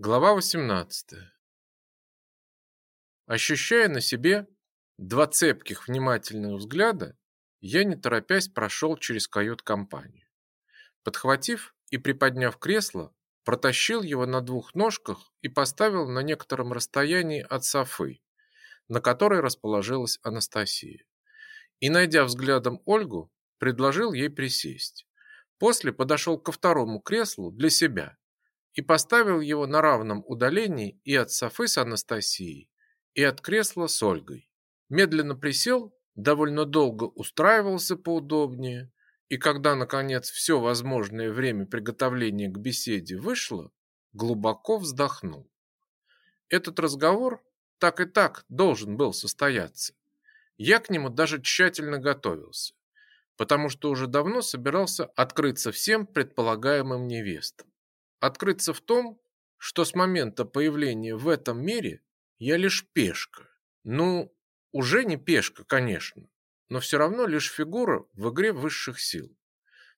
Глава 18. Ощущая на себе два цепких внимательных взгляда, я не торопясь прошел через кают-компанию. Подхватив и приподняв кресло, протащил его на двух ножках и поставил на некотором расстоянии от софы, на которой расположилась Анастасия. И, найдя взглядом Ольгу, предложил ей присесть. После подошел ко второму креслу для себя и поставил его на равном удалении и от Софы с Анастасией, и от кресла с Ольгой. Медленно присел, довольно долго устраивался поудобнее, и когда, наконец, все возможное время приготовления к беседе вышло, глубоко вздохнул. Этот разговор так и так должен был состояться. Я к нему даже тщательно готовился, потому что уже давно собирался открыться всем предполагаемым невестам открыться в том, что с момента появления в этом мире я лишь пешка. Ну, уже не пешка, конечно, но все равно лишь фигура в игре высших сил.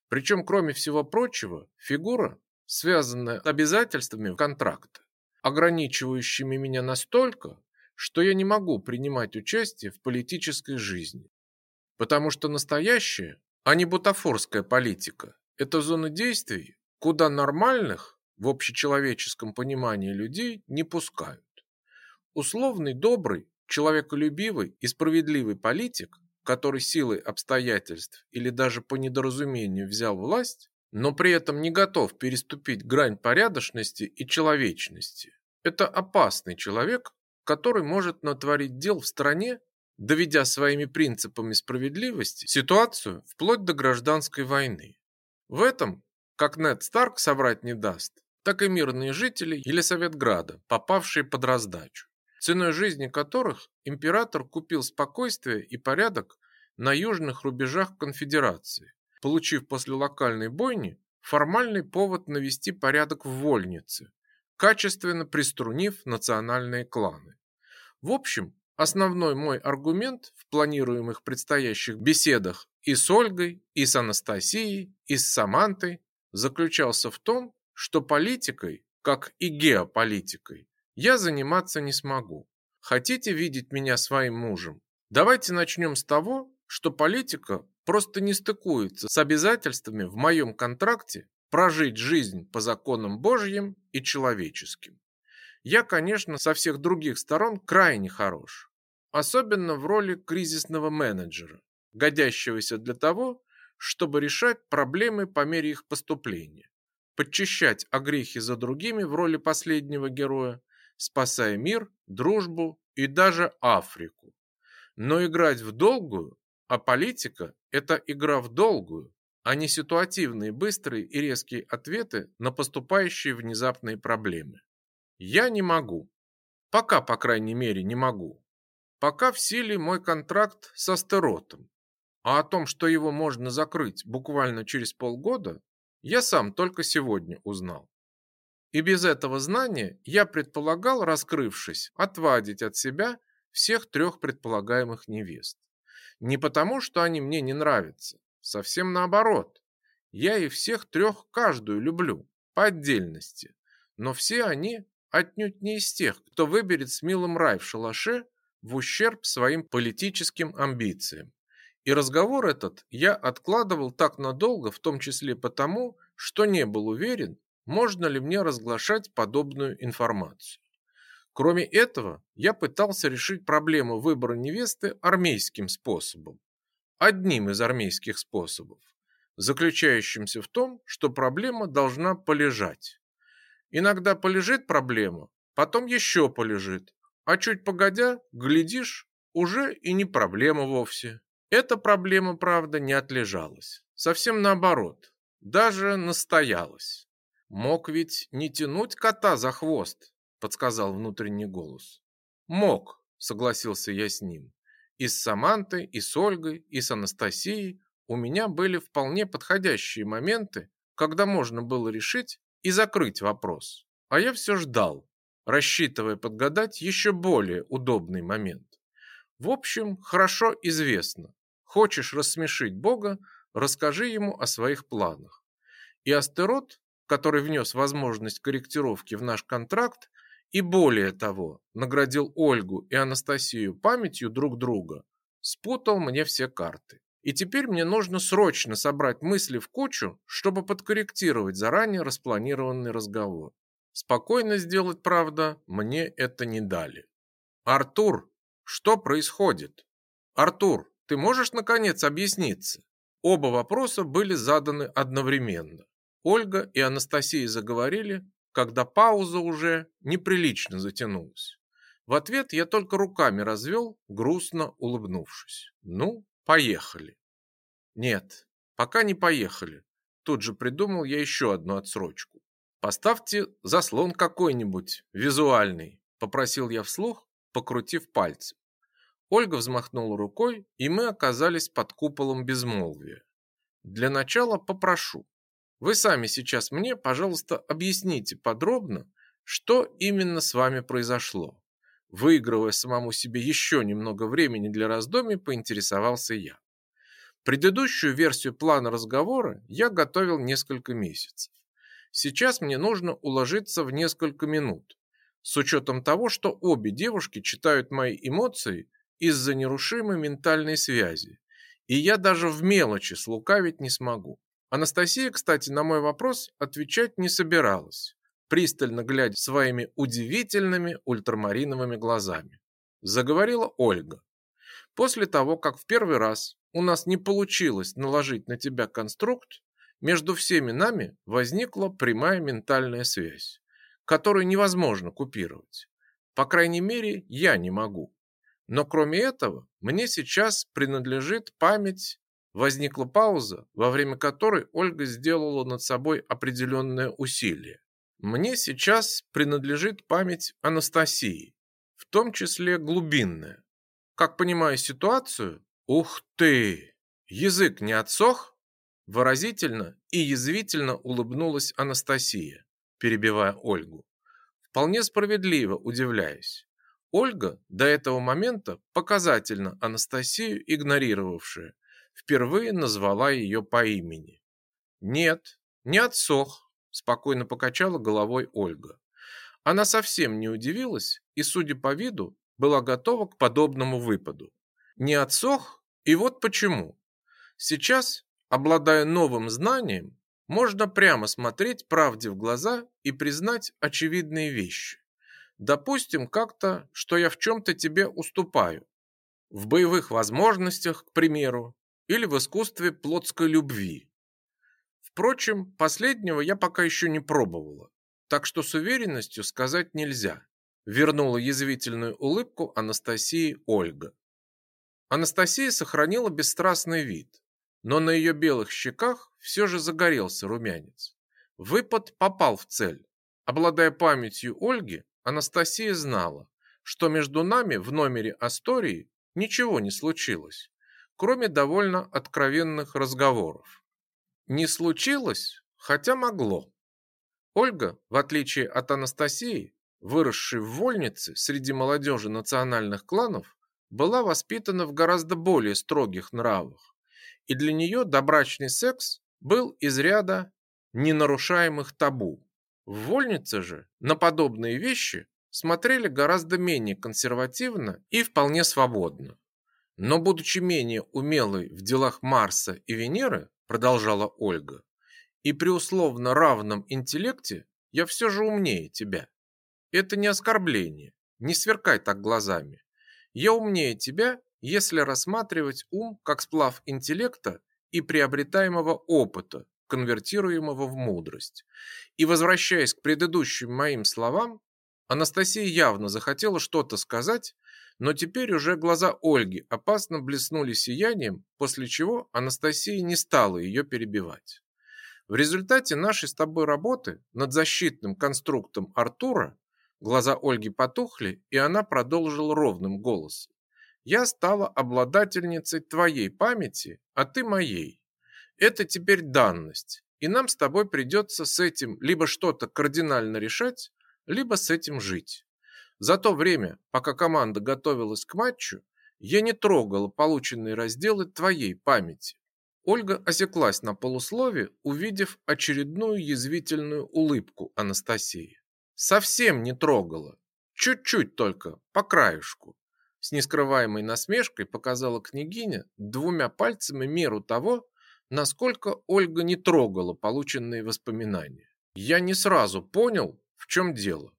Причем, кроме всего прочего, фигура, связанная обязательствами контракта, ограничивающими меня настолько, что я не могу принимать участие в политической жизни. Потому что настоящая, а не бутафорская политика – это зона действий, куда нормальных в общечеловеческом понимании людей не пускают. Условный добрый, человеколюбивый и справедливый политик, который силой обстоятельств или даже по недоразумению взял власть, но при этом не готов переступить грань порядочности и человечности. Это опасный человек, который может натворить дел в стране, доведя своими принципами справедливости ситуацию вплоть до гражданской войны. В этом как Нед Старк соврать не даст, так и мирные жители Елисаветграда, попавшие под раздачу, ценой жизни которых император купил спокойствие и порядок на южных рубежах конфедерации, получив после локальной бойни формальный повод навести порядок в вольнице, качественно приструнив национальные кланы. В общем, основной мой аргумент в планируемых предстоящих беседах и с Ольгой, и с Анастасией, и с Самантой заключался в том, что политикой, как и геополитикой, я заниматься не смогу. Хотите видеть меня своим мужем? Давайте начнем с того, что политика просто не стыкуется с обязательствами в моем контракте прожить жизнь по законам Божьим и человеческим. Я, конечно, со всех других сторон крайне хорош, особенно в роли кризисного менеджера, годящегося для того, чтобы решать проблемы по мере их поступления, подчищать огрехи за другими в роли последнего героя, спасая мир, дружбу и даже Африку. Но играть в долгую, а политика – это игра в долгую, а не ситуативные, быстрые и резкие ответы на поступающие внезапные проблемы. Я не могу. Пока, по крайней мере, не могу. Пока в силе мой контракт с Астеротом, а о том, что его можно закрыть буквально через полгода, я сам только сегодня узнал. И без этого знания я предполагал, раскрывшись, отвадить от себя всех трех предполагаемых невест. Не потому, что они мне не нравятся, совсем наоборот. Я их всех трех каждую люблю, по отдельности. Но все они отнюдь не из тех, кто выберет с милым рай в шалаше в ущерб своим политическим амбициям. И разговор этот я откладывал так надолго, в том числе потому, что не был уверен, можно ли мне разглашать подобную информацию. Кроме этого, я пытался решить проблему выбора невесты армейским способом. Одним из армейских способов, заключающимся в том, что проблема должна полежать. Иногда полежит проблема, потом еще полежит, а чуть погодя, глядишь, уже и не проблема вовсе. Эта проблема, правда, не отлежалась. Совсем наоборот, даже настоялась. Мог ведь не тянуть кота за хвост, подсказал внутренний голос. Мог, согласился я с ним. И с Самантой, и с Ольгой, и с Анастасией у меня были вполне подходящие моменты, когда можно было решить и закрыть вопрос. А я все ждал, рассчитывая подгадать еще более удобный момент. В общем, хорошо известно, Хочешь рассмешить Бога, расскажи ему о своих планах. И Астерот, который внес возможность корректировки в наш контракт и более того, наградил Ольгу и Анастасию памятью друг друга, спутал мне все карты. И теперь мне нужно срочно собрать мысли в кучу, чтобы подкорректировать заранее распланированный разговор. Спокойно сделать, правда, мне это не дали. Артур, что происходит? Артур, ты можешь наконец объясниться? Оба вопроса были заданы одновременно. Ольга и Анастасия заговорили, когда пауза уже неприлично затянулась. В ответ я только руками развел, грустно улыбнувшись. Ну, поехали. Нет, пока не поехали. Тут же придумал я еще одну отсрочку. Поставьте заслон какой-нибудь, визуальный, попросил я вслух, покрутив пальцем. Ольга взмахнула рукой, и мы оказались под куполом безмолвия. Для начала попрошу. Вы сами сейчас мне, пожалуйста, объясните подробно, что именно с вами произошло. Выигрывая самому себе еще немного времени для раздумий, поинтересовался я. Предыдущую версию плана разговора я готовил несколько месяцев. Сейчас мне нужно уложиться в несколько минут, с учетом того, что обе девушки читают мои эмоции из-за нерушимой ментальной связи, и я даже в мелочи слукавить не смогу. Анастасия, кстати, на мой вопрос отвечать не собиралась пристально глядя своими удивительными ультрамариновыми глазами. Заговорила Ольга. После того, как в первый раз у нас не получилось наложить на тебя конструкт, между всеми нами возникла прямая ментальная связь, которую невозможно купировать. По крайней мере, я не могу. Но кроме этого, мне сейчас принадлежит память. Возникла пауза, во время которой Ольга сделала над собой определенное усилие. Мне сейчас принадлежит память Анастасии, в том числе глубинная. Как понимаю ситуацию, ух ты, язык не отсох? Выразительно и язвительно улыбнулась Анастасия, перебивая Ольгу. Вполне справедливо удивляюсь. Ольга, до этого момента показательно Анастасию игнорировавшая, впервые назвала ее по имени. Нет, не отсох, спокойно покачала головой Ольга. Она совсем не удивилась и, судя по виду, была готова к подобному выпаду. Не отсох, и вот почему. Сейчас, обладая новым знанием, можно прямо смотреть правде в глаза и признать очевидные вещи. Допустим, как-то, что я в чем-то тебе уступаю. В боевых возможностях, к примеру, или в искусстве плотской любви. Впрочем, последнего я пока еще не пробовала, так что с уверенностью сказать нельзя. Вернула язвительную улыбку Анастасии Ольга. Анастасия сохранила бесстрастный вид, но на ее белых щеках все же загорелся румянец. Выпад попал в цель. Обладая памятью Ольги, Анастасия знала, что между нами в номере Астории ничего не случилось, кроме довольно откровенных разговоров. Не случилось, хотя могло. Ольга, в отличие от Анастасии, выросшей в вольнице среди молодежи национальных кланов, была воспитана в гораздо более строгих нравах, и для нее добрачный секс был из ряда ненарушаемых табу. В вольнице же на подобные вещи смотрели гораздо менее консервативно и вполне свободно. Но будучи менее умелой в делах Марса и Венеры, продолжала Ольга. И при условно равном интеллекте я все же умнее тебя. Это не оскорбление. Не сверкай так глазами. Я умнее тебя, если рассматривать ум как сплав интеллекта и приобретаемого опыта, конвертируемого в мудрость. И возвращаясь к предыдущим моим словам, Анастасия явно захотела что-то сказать, но теперь уже глаза Ольги опасно блеснули сиянием, после чего Анастасия не стала ее перебивать. В результате нашей с тобой работы над защитным конструктом Артура глаза Ольги потухли, и она продолжила ровным голосом. Я стала обладательницей твоей памяти, а ты моей. Это теперь данность, и нам с тобой придется с этим либо что-то кардинально решать, либо с этим жить. За то время, пока команда готовилась к матчу, я не трогала полученные разделы твоей памяти. Ольга осеклась на полуслове, увидев очередную язвительную улыбку Анастасии. Совсем не трогала. Чуть-чуть только, по краешку. С нескрываемой насмешкой показала княгиня двумя пальцами меру того, насколько Ольга не трогала полученные воспоминания. Я не сразу понял, в чем дело,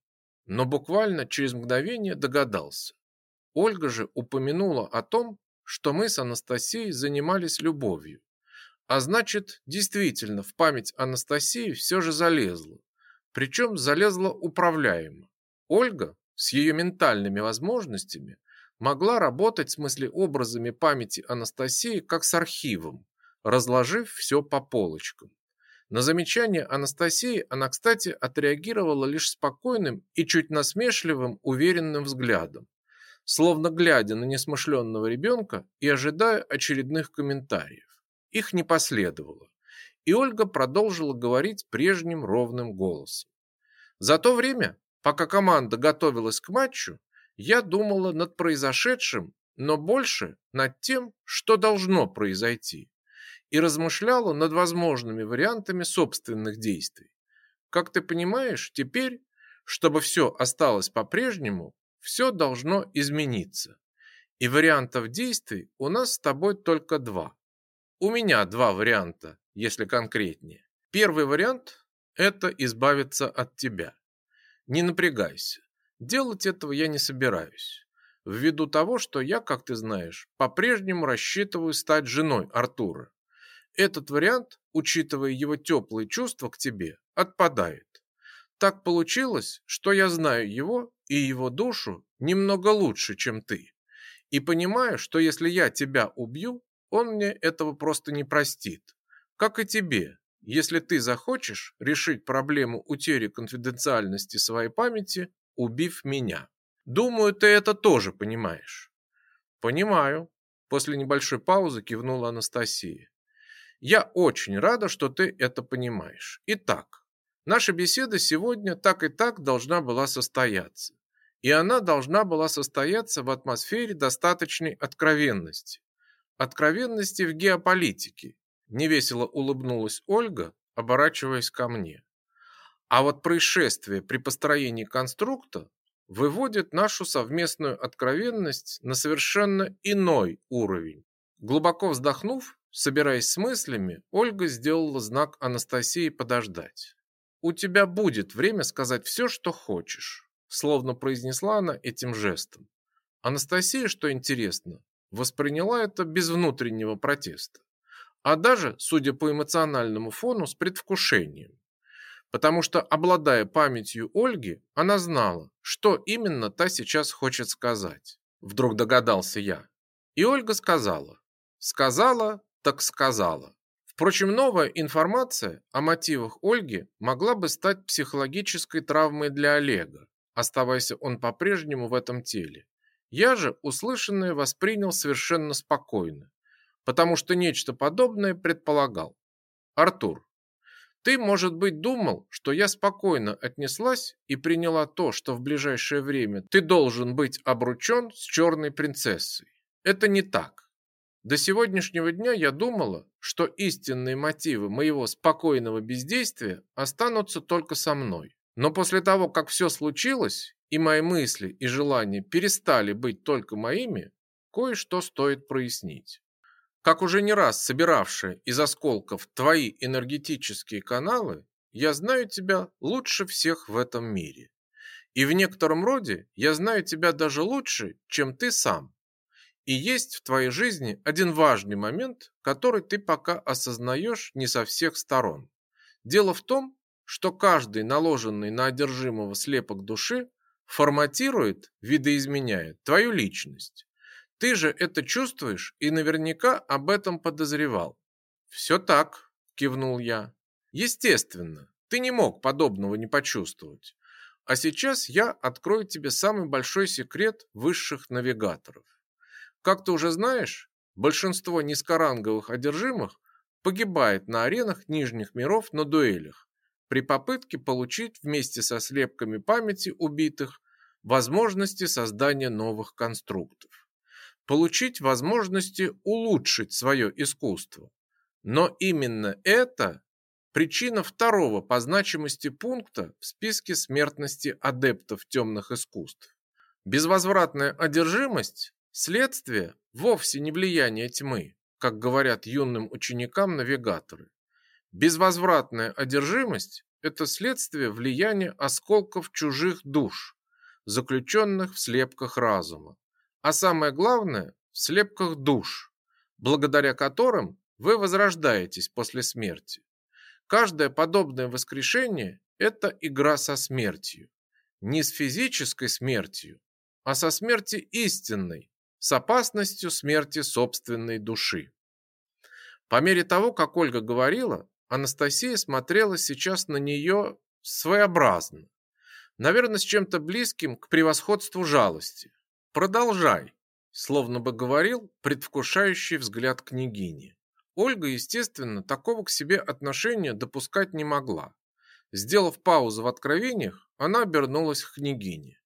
но буквально через мгновение догадался. Ольга же упомянула о том, что мы с Анастасией занимались любовью. А значит, действительно, в память Анастасии все же залезло. Причем залезло управляемо. Ольга с ее ментальными возможностями могла работать с мыслеобразами памяти Анастасии как с архивом, разложив все по полочкам. На замечание Анастасии она, кстати, отреагировала лишь спокойным и чуть насмешливым, уверенным взглядом, словно глядя на несмышленного ребенка и ожидая очередных комментариев. Их не последовало, и Ольга продолжила говорить прежним ровным голосом. За то время, пока команда готовилась к матчу, я думала над произошедшим, но больше над тем, что должно произойти, и размышляла над возможными вариантами собственных действий. Как ты понимаешь, теперь, чтобы все осталось по-прежнему, все должно измениться. И вариантов действий у нас с тобой только два. У меня два варианта, если конкретнее. Первый вариант – это избавиться от тебя. Не напрягайся. Делать этого я не собираюсь. Ввиду того, что я, как ты знаешь, по-прежнему рассчитываю стать женой Артура. Этот вариант, учитывая его теплые чувства к тебе, отпадает. Так получилось, что я знаю его и его душу немного лучше, чем ты. И понимаю, что если я тебя убью, он мне этого просто не простит. Как и тебе, если ты захочешь решить проблему утери конфиденциальности своей памяти убив меня. Думаю, ты это тоже понимаешь. Понимаю. После небольшой паузы кивнула Анастасия. Я очень рада, что ты это понимаешь. Итак, наша беседа сегодня так и так должна была состояться. И она должна была состояться в атмосфере достаточной откровенности. Откровенности в геополитике. Невесело улыбнулась Ольга, оборачиваясь ко мне. А вот происшествие при построении конструкта выводит нашу совместную откровенность на совершенно иной уровень. Глубоко вздохнув, собираясь с мыслями, Ольга сделала знак Анастасии подождать. «У тебя будет время сказать все, что хочешь», словно произнесла она этим жестом. Анастасия, что интересно, восприняла это без внутреннего протеста, а даже, судя по эмоциональному фону, с предвкушением потому что, обладая памятью Ольги, она знала, что именно та сейчас хочет сказать. Вдруг догадался я. И Ольга сказала. Сказала, так сказала. Впрочем, новая информация о мотивах Ольги могла бы стать психологической травмой для Олега, оставаясь он по-прежнему в этом теле. Я же услышанное воспринял совершенно спокойно, потому что нечто подобное предполагал. Артур, ты, может быть, думал, что я спокойно отнеслась и приняла то, что в ближайшее время ты должен быть обручен с черной принцессой. Это не так. До сегодняшнего дня я думала, что истинные мотивы моего спокойного бездействия останутся только со мной. Но после того, как все случилось, и мои мысли и желания перестали быть только моими, кое-что стоит прояснить как уже не раз собиравшая из осколков твои энергетические каналы, я знаю тебя лучше всех в этом мире. И в некотором роде я знаю тебя даже лучше, чем ты сам. И есть в твоей жизни один важный момент, который ты пока осознаешь не со всех сторон. Дело в том, что каждый наложенный на одержимого слепок души форматирует, видоизменяет твою личность. Ты же это чувствуешь и наверняка об этом подозревал. Все так, кивнул я. Естественно, ты не мог подобного не почувствовать. А сейчас я открою тебе самый большой секрет высших навигаторов. Как ты уже знаешь, большинство низкоранговых одержимых погибает на аренах нижних миров на дуэлях при попытке получить вместе со слепками памяти убитых возможности создания новых конструктов получить возможности улучшить свое искусство. Но именно это причина второго по значимости пункта в списке смертности адептов темных искусств. Безвозвратная одержимость – следствие вовсе не влияния тьмы, как говорят юным ученикам навигаторы. Безвозвратная одержимость – это следствие влияния осколков чужих душ, заключенных в слепках разума, а самое главное – в слепках душ, благодаря которым вы возрождаетесь после смерти. Каждое подобное воскрешение – это игра со смертью. Не с физической смертью, а со смерти истинной, с опасностью смерти собственной души. По мере того, как Ольга говорила, Анастасия смотрела сейчас на нее своеобразно. Наверное, с чем-то близким к превосходству жалости. «Продолжай», словно бы говорил предвкушающий взгляд княгини. Ольга, естественно, такого к себе отношения допускать не могла. Сделав паузу в откровениях, она обернулась к княгине.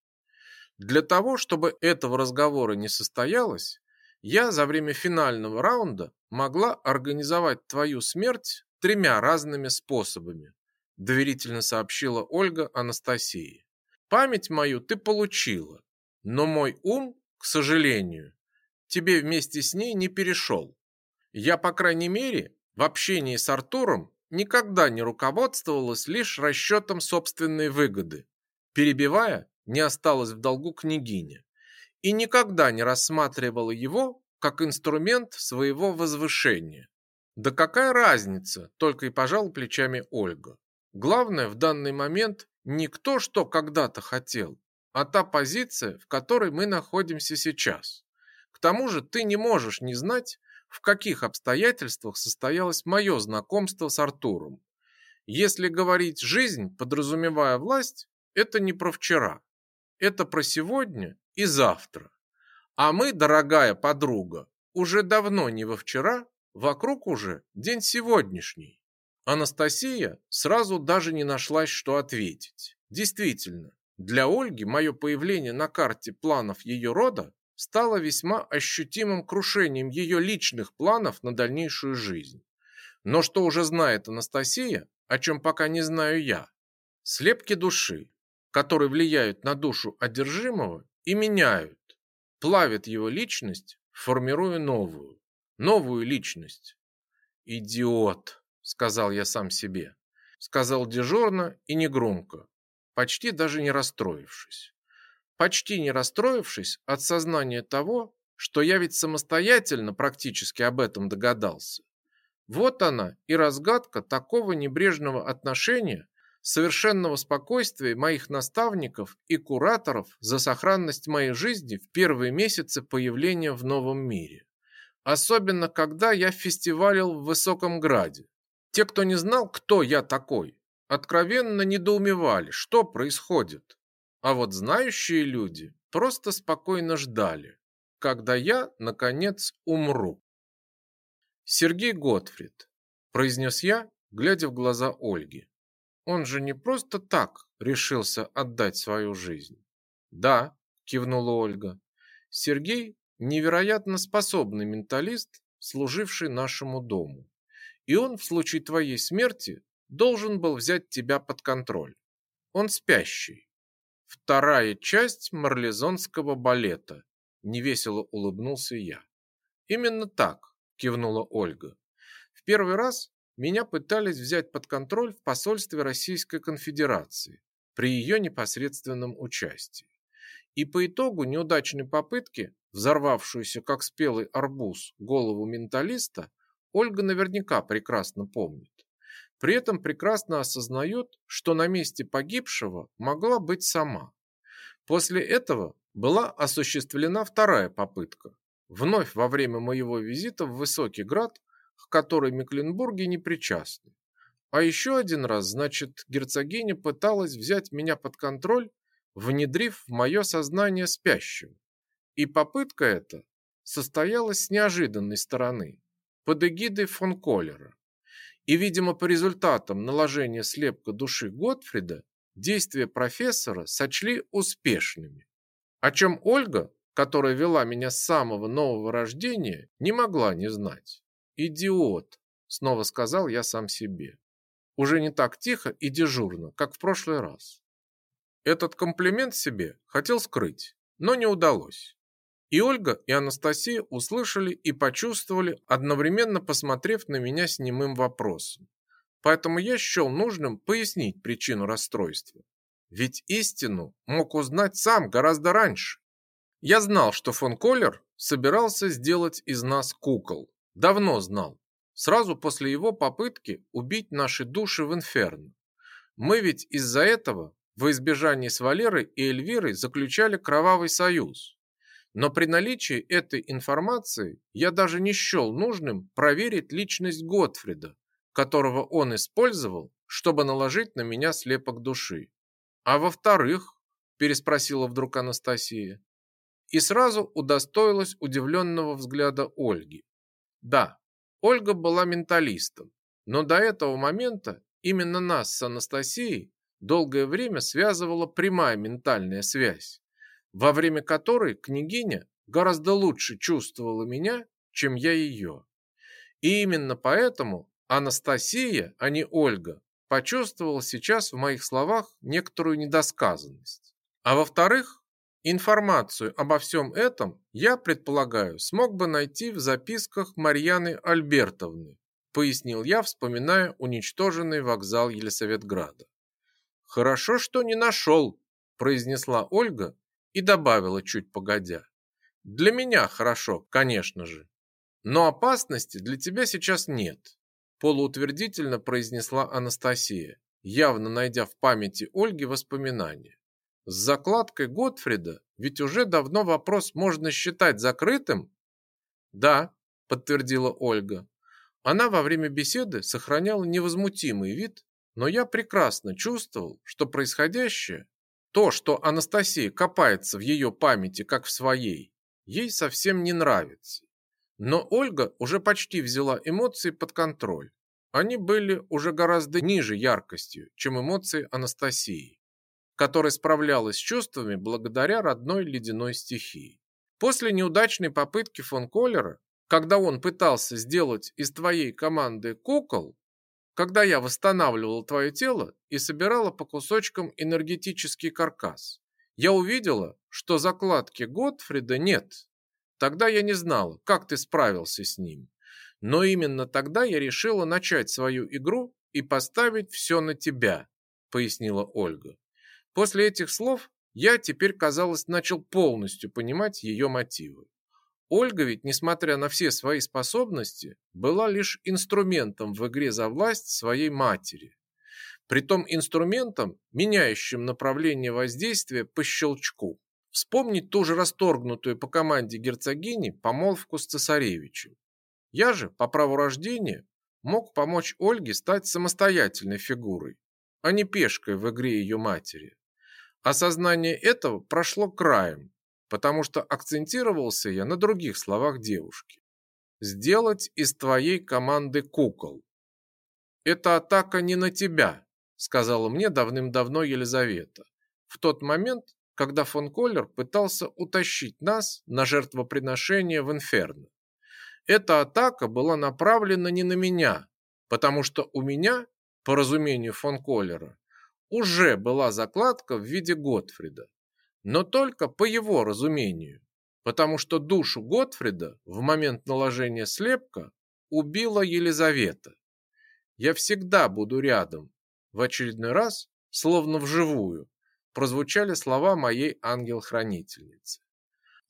Для того, чтобы этого разговора не состоялось, я за время финального раунда могла организовать твою смерть тремя разными способами, доверительно сообщила Ольга Анастасии. Память мою ты получила, но мой ум, к сожалению, тебе вместе с ней не перешел. Я, по крайней мере, в общении с Артуром никогда не руководствовалась лишь расчетом собственной выгоды. Перебивая, не осталось в долгу княгиня и никогда не рассматривала его как инструмент своего возвышения. Да какая разница, только и пожал плечами Ольга. Главное в данный момент не кто что когда-то хотел, а та позиция, в которой мы находимся сейчас. К тому же ты не можешь не знать, в каких обстоятельствах состоялось мое знакомство с Артуром. Если говорить «жизнь», подразумевая власть, это не про вчера. Это про сегодня и завтра. А мы, дорогая подруга, уже давно не во вчера, вокруг уже день сегодняшний. Анастасия сразу даже не нашлась, что ответить. Действительно, для Ольги мое появление на карте планов ее рода стало весьма ощутимым крушением ее личных планов на дальнейшую жизнь. Но что уже знает Анастасия, о чем пока не знаю я? Слепки души, которые влияют на душу одержимого и меняют, плавят его личность, формируя новую, новую личность. «Идиот!» – сказал я сам себе. Сказал дежурно и негромко, почти даже не расстроившись почти не расстроившись от сознания того, что я ведь самостоятельно практически об этом догадался. Вот она и разгадка такого небрежного отношения, совершенного спокойствия моих наставников и кураторов за сохранность моей жизни в первые месяцы появления в новом мире. Особенно, когда я фестивалил в Высоком Граде. Те, кто не знал, кто я такой, откровенно недоумевали, что происходит. А вот знающие люди просто спокойно ждали, когда я, наконец, умру. Сергей Готфрид, произнес я, глядя в глаза Ольги. Он же не просто так решился отдать свою жизнь. Да, кивнула Ольга. Сергей невероятно способный менталист, служивший нашему дому. И он в случае твоей смерти должен был взять тебя под контроль. Он спящий. Вторая часть марлезонского балета. Невесело улыбнулся я. Именно так, кивнула Ольга. В первый раз меня пытались взять под контроль в посольстве Российской Конфедерации при ее непосредственном участии. И по итогу неудачной попытки, взорвавшуюся как спелый арбуз голову менталиста, Ольга наверняка прекрасно помнит. При этом прекрасно осознает, что на месте погибшего могла быть сама. После этого была осуществлена вторая попытка. Вновь во время моего визита в Высокий Град, к которой Мекленбурги не причастны. А еще один раз, значит, герцогиня пыталась взять меня под контроль, внедрив в мое сознание спящего. И попытка эта состоялась с неожиданной стороны, под эгидой фон Коллера. И, видимо, по результатам наложения слепка души Готфрида, действия профессора сочли успешными. О чем Ольга, которая вела меня с самого нового рождения, не могла не знать. Идиот, снова сказал я сам себе. Уже не так тихо и дежурно, как в прошлый раз. Этот комплимент себе хотел скрыть, но не удалось. И Ольга, и Анастасия услышали и почувствовали, одновременно посмотрев на меня с немым вопросом. Поэтому я счел нужным пояснить причину расстройства. Ведь истину мог узнать сам гораздо раньше. Я знал, что фон Коллер собирался сделать из нас кукол. Давно знал. Сразу после его попытки убить наши души в инферно. Мы ведь из-за этого во избежание с Валерой и Эльвирой заключали кровавый союз. Но при наличии этой информации я даже не счел нужным проверить личность Готфрида, которого он использовал, чтобы наложить на меня слепок души. А во-вторых, переспросила вдруг Анастасия, и сразу удостоилась удивленного взгляда Ольги. Да, Ольга была менталистом, но до этого момента именно нас с Анастасией долгое время связывала прямая ментальная связь, во время которой княгиня гораздо лучше чувствовала меня, чем я ее. И именно поэтому Анастасия, а не Ольга, почувствовала сейчас в моих словах некоторую недосказанность. А во-вторых, информацию обо всем этом я, предполагаю, смог бы найти в записках Марьяны Альбертовны, пояснил я, вспоминая уничтоженный вокзал Елисаветграда. Хорошо, что не нашел, произнесла Ольга и добавила чуть погодя. Для меня хорошо, конечно же. Но опасности для тебя сейчас нет, полуутвердительно произнесла Анастасия, явно найдя в памяти Ольги воспоминания. С закладкой Готфрида ведь уже давно вопрос можно считать закрытым? Да, подтвердила Ольга. Она во время беседы сохраняла невозмутимый вид но я прекрасно чувствовал, что происходящее, то, что Анастасия копается в ее памяти, как в своей, ей совсем не нравится. Но Ольга уже почти взяла эмоции под контроль. Они были уже гораздо ниже яркостью, чем эмоции Анастасии, которая справлялась с чувствами благодаря родной ледяной стихии. После неудачной попытки фон Коллера, когда он пытался сделать из твоей команды кукол, когда я восстанавливала твое тело и собирала по кусочкам энергетический каркас. Я увидела, что закладки Готфрида нет. Тогда я не знала, как ты справился с ним. Но именно тогда я решила начать свою игру и поставить все на тебя, пояснила Ольга. После этих слов я теперь, казалось, начал полностью понимать ее мотивы. Ольга ведь, несмотря на все свои способности, была лишь инструментом в игре за власть своей матери. Притом инструментом, меняющим направление воздействия по щелчку. Вспомнить ту же расторгнутую по команде герцогини помолвку с цесаревичем. Я же, по праву рождения, мог помочь Ольге стать самостоятельной фигурой, а не пешкой в игре ее матери. Осознание этого прошло краем, потому что акцентировался я на других словах девушки. Сделать из твоей команды кукол. Это атака не на тебя, сказала мне давным-давно Елизавета. В тот момент, когда фон Коллер пытался утащить нас на жертвоприношение в инферно. Эта атака была направлена не на меня, потому что у меня, по разумению фон Коллера, уже была закладка в виде Готфрида но только по его разумению, потому что душу Готфрида в момент наложения слепка убила Елизавета. Я всегда буду рядом. В очередной раз, словно вживую, прозвучали слова моей ангел-хранительницы.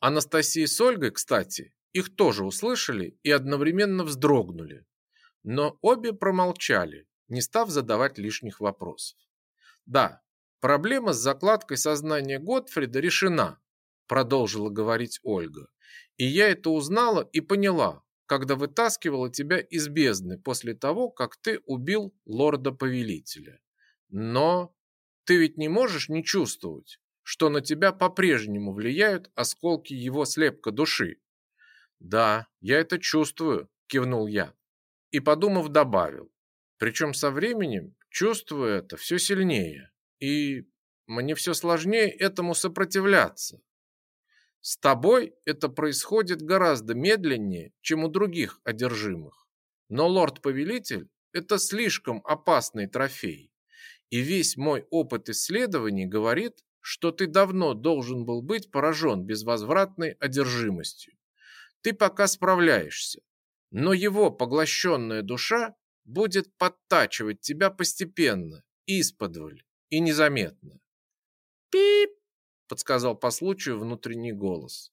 Анастасия с Ольгой, кстати, их тоже услышали и одновременно вздрогнули. Но обе промолчали, не став задавать лишних вопросов. Да, Проблема с закладкой сознания Готфрида решена, продолжила говорить Ольга. И я это узнала и поняла, когда вытаскивала тебя из бездны после того, как ты убил лорда-повелителя. Но ты ведь не можешь не чувствовать, что на тебя по-прежнему влияют осколки его слепка души. Да, я это чувствую, кивнул я. И подумав, добавил. Причем со временем чувствую это все сильнее и мне все сложнее этому сопротивляться. С тобой это происходит гораздо медленнее, чем у других одержимых. Но лорд-повелитель – это слишком опасный трофей. И весь мой опыт исследований говорит, что ты давно должен был быть поражен безвозвратной одержимостью. Ты пока справляешься, но его поглощенная душа будет подтачивать тебя постепенно, исподволь и незаметно. «Пип!» – подсказал по случаю внутренний голос.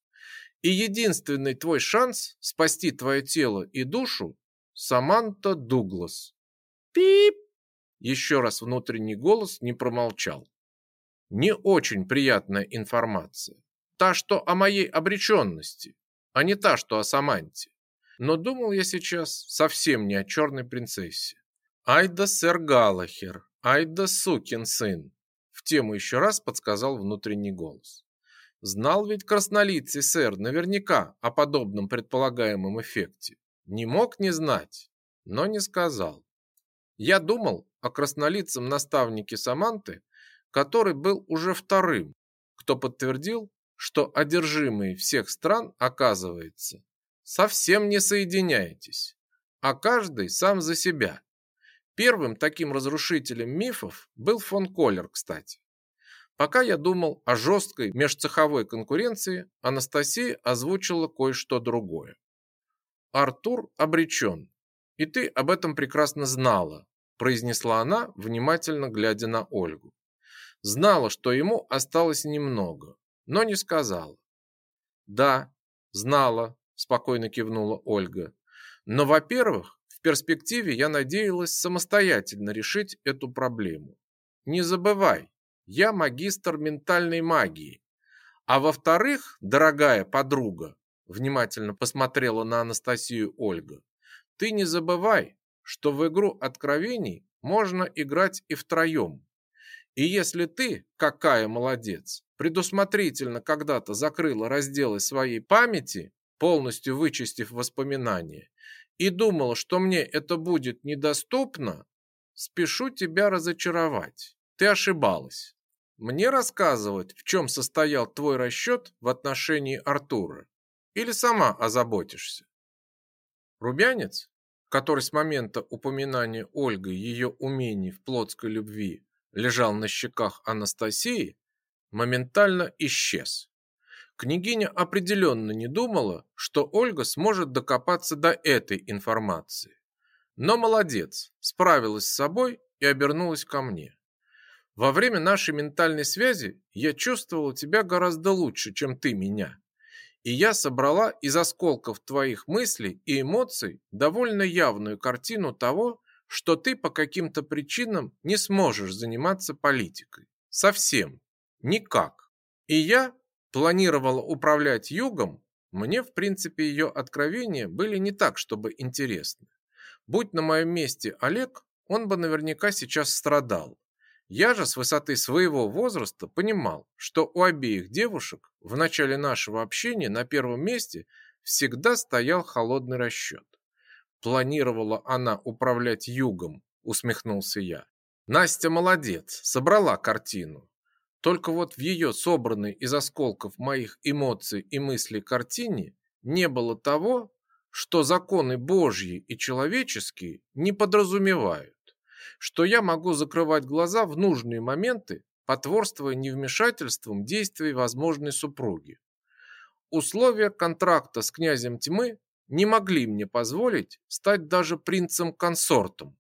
«И единственный твой шанс спасти твое тело и душу – Саманта Дуглас». «Пип!» – еще раз внутренний голос не промолчал. Не очень приятная информация. Та, что о моей обреченности, а не та, что о Саманте. Но думал я сейчас совсем не о черной принцессе. Ай да сэр Галахер, ай да сукин сын. В тему еще раз подсказал внутренний голос. Знал ведь краснолицый сэр наверняка о подобном предполагаемом эффекте. Не мог не знать, но не сказал. Я думал о краснолицем наставнике Саманты, который был уже вторым, кто подтвердил, что одержимые всех стран, оказывается, совсем не соединяетесь, а каждый сам за себя. Первым таким разрушителем мифов был фон Коллер, кстати. Пока я думал о жесткой межцеховой конкуренции, Анастасия озвучила кое-что другое. Артур обречен, и ты об этом прекрасно знала, произнесла она, внимательно глядя на Ольгу. Знала, что ему осталось немного, но не сказала. Да, знала, спокойно кивнула Ольга. Но, во-первых, в перспективе я надеялась самостоятельно решить эту проблему. Не забывай, я магистр ментальной магии. А во-вторых, дорогая подруга, внимательно посмотрела на Анастасию Ольга, ты не забывай, что в игру откровений можно играть и втроем. И если ты, какая молодец, предусмотрительно когда-то закрыла разделы своей памяти, полностью вычистив воспоминания, и думала, что мне это будет недоступно, спешу тебя разочаровать. Ты ошибалась. Мне рассказывать, в чем состоял твой расчет в отношении Артура? Или сама озаботишься? Рубянец, который с момента упоминания Ольгой ее умений в плотской любви лежал на щеках Анастасии, моментально исчез. Княгиня определенно не думала, что Ольга сможет докопаться до этой информации. Но молодец, справилась с собой и обернулась ко мне. Во время нашей ментальной связи я чувствовала тебя гораздо лучше, чем ты меня. И я собрала из осколков твоих мыслей и эмоций довольно явную картину того, что ты по каким-то причинам не сможешь заниматься политикой. Совсем. Никак. И я планировала управлять югом, мне, в принципе, ее откровения были не так, чтобы интересны. Будь на моем месте Олег, он бы наверняка сейчас страдал. Я же с высоты своего возраста понимал, что у обеих девушек в начале нашего общения на первом месте всегда стоял холодный расчет. Планировала она управлять югом, усмехнулся я. Настя молодец, собрала картину. Только вот в ее собранной из осколков моих эмоций и мыслей картине не было того, что законы Божьи и человеческие не подразумевают, что я могу закрывать глаза в нужные моменты, потворствуя невмешательством действий возможной супруги. Условия контракта с князем тьмы не могли мне позволить стать даже принцем-консортом.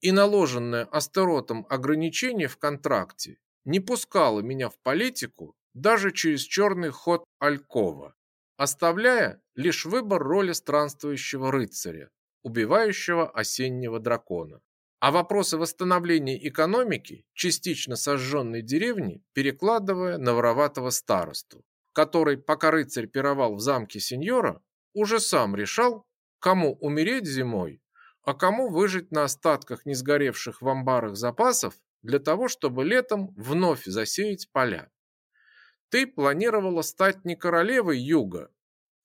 И наложенное Астеротом ограничение в контракте не пускало меня в политику даже через черный ход Алькова, оставляя лишь выбор роли странствующего рыцаря, убивающего осеннего дракона. А вопросы восстановления экономики частично сожженной деревни перекладывая на вороватого старосту, который, пока рыцарь пировал в замке сеньора, уже сам решал, кому умереть зимой, а кому выжить на остатках не сгоревших в амбарах запасов для того, чтобы летом вновь засеять поля. Ты планировала стать не королевой юга,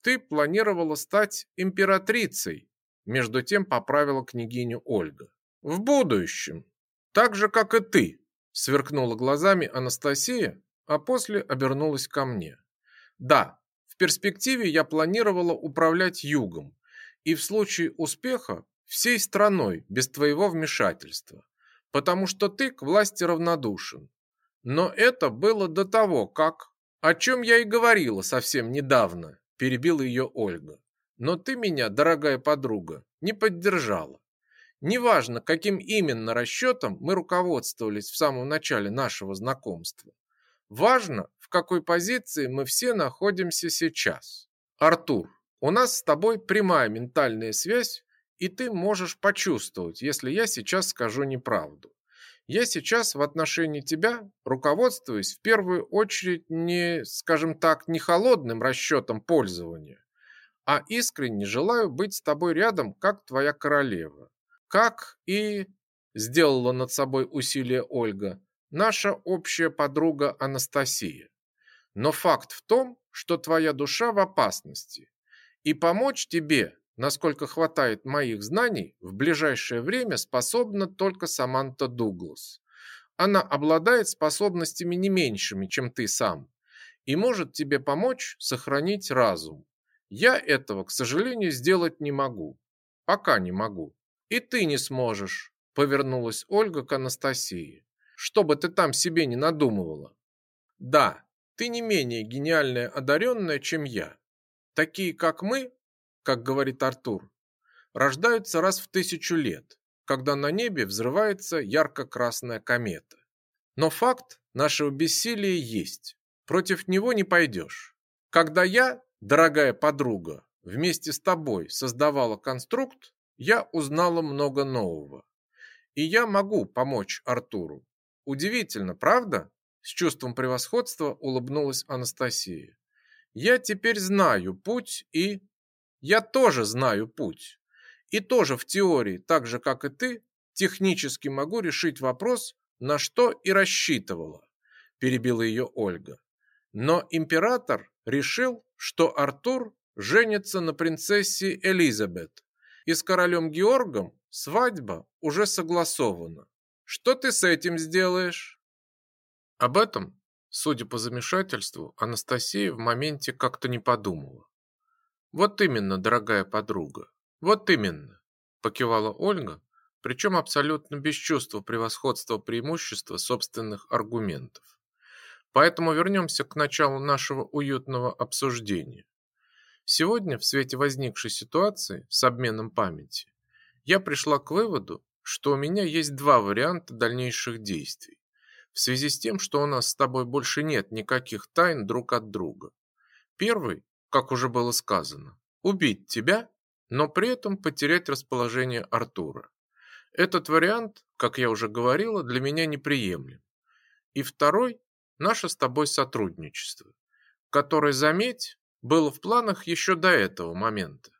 ты планировала стать императрицей, между тем поправила княгиню Ольга. В будущем, так же, как и ты, сверкнула глазами Анастасия, а после обернулась ко мне. Да, в перспективе я планировала управлять югом и в случае успеха всей страной без твоего вмешательства, потому что ты к власти равнодушен. Но это было до того, как... О чем я и говорила совсем недавно, перебила ее Ольга. Но ты меня, дорогая подруга, не поддержала. Неважно, каким именно расчетом мы руководствовались в самом начале нашего знакомства. Важно, в какой позиции мы все находимся сейчас. Артур, у нас с тобой прямая ментальная связь, и ты можешь почувствовать, если я сейчас скажу неправду. Я сейчас в отношении тебя руководствуюсь в первую очередь не, скажем так, не холодным расчетом пользования, а искренне желаю быть с тобой рядом, как твоя королева. Как и сделала над собой усилие Ольга, наша общая подруга Анастасия. Но факт в том, что твоя душа в опасности, и помочь тебе, насколько хватает моих знаний, в ближайшее время способна только Саманта Дуглас. Она обладает способностями не меньшими, чем ты сам, и может тебе помочь сохранить разум. Я этого, к сожалению, сделать не могу. Пока не могу. И ты не сможешь, повернулась Ольга к Анастасии. Что бы ты там себе не надумывала. Да, ты не менее гениальная одаренная, чем я. Такие, как мы, как говорит Артур, рождаются раз в тысячу лет, когда на небе взрывается ярко-красная комета. Но факт нашего бессилия есть. Против него не пойдешь. Когда я Дорогая подруга, вместе с тобой создавала конструкт, я узнала много нового. И я могу помочь Артуру. Удивительно, правда? С чувством превосходства улыбнулась Анастасия. Я теперь знаю путь и... Я тоже знаю путь. И тоже в теории, так же как и ты, технически могу решить вопрос, на что и рассчитывала, перебила ее Ольга. Но император решил, что Артур женится на принцессе Элизабет, и с королем Георгом свадьба уже согласована. Что ты с этим сделаешь? Об этом, судя по замешательству, Анастасия в моменте как-то не подумала. Вот именно, дорогая подруга, вот именно, покивала Ольга, причем абсолютно без чувства превосходства преимущества собственных аргументов. Поэтому вернемся к началу нашего уютного обсуждения. Сегодня, в свете возникшей ситуации с обменом памяти, я пришла к выводу, что у меня есть два варианта дальнейших действий. В связи с тем, что у нас с тобой больше нет никаких тайн друг от друга. Первый, как уже было сказано, убить тебя, но при этом потерять расположение Артура. Этот вариант, как я уже говорила, для меня неприемлем. И второй наше с тобой сотрудничество, которое, заметь, было в планах еще до этого момента.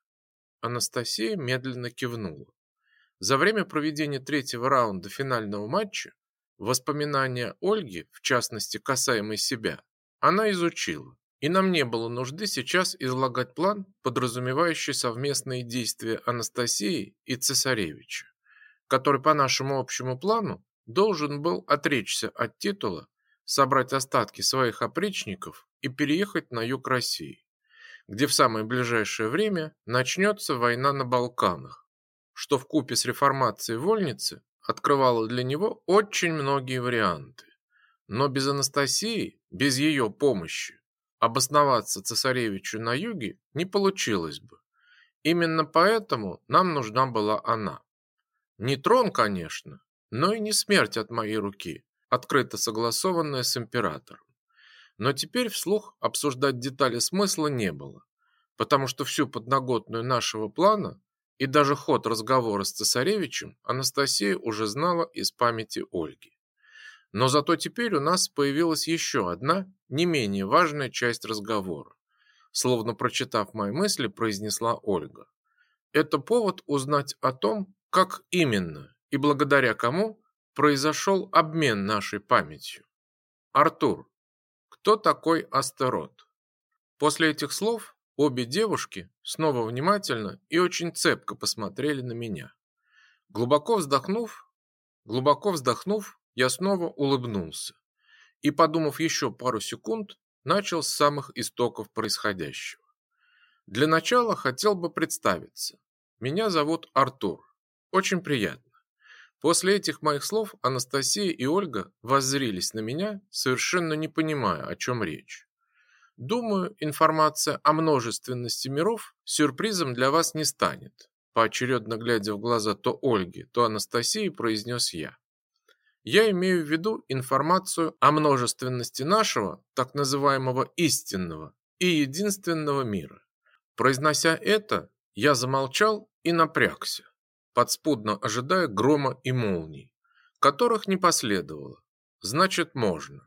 Анастасия медленно кивнула. За время проведения третьего раунда финального матча воспоминания Ольги, в частности касаемые себя, она изучила. И нам не было нужды сейчас излагать план, подразумевающий совместные действия Анастасии и Цесаревича, который по нашему общему плану должен был отречься от титула собрать остатки своих опричников и переехать на юг России, где в самое ближайшее время начнется война на Балканах, что в купе с реформацией вольницы открывало для него очень многие варианты. Но без Анастасии, без ее помощи, обосноваться цесаревичу на юге не получилось бы. Именно поэтому нам нужна была она. Не трон, конечно, но и не смерть от моей руки, открыто согласованное с императором. Но теперь вслух обсуждать детали смысла не было, потому что всю подноготную нашего плана и даже ход разговора с цесаревичем Анастасия уже знала из памяти Ольги. Но зато теперь у нас появилась еще одна, не менее важная часть разговора. Словно прочитав мои мысли, произнесла Ольга. Это повод узнать о том, как именно и благодаря кому произошел обмен нашей памятью. Артур, кто такой Астерот? После этих слов обе девушки снова внимательно и очень цепко посмотрели на меня. Глубоко вздохнув, глубоко вздохнув, я снова улыбнулся и, подумав еще пару секунд, начал с самых истоков происходящего. Для начала хотел бы представиться. Меня зовут Артур, Очень приятно. После этих моих слов Анастасия и Ольга воззрились на меня, совершенно не понимая, о чем речь. Думаю, информация о множественности миров сюрпризом для вас не станет. Поочередно глядя в глаза то Ольги, то Анастасии, произнес я. Я имею в виду информацию о множественности нашего, так называемого истинного и единственного мира. Произнося это, я замолчал и напрягся подспудно ожидая грома и молний, которых не последовало. Значит, можно.